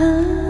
啊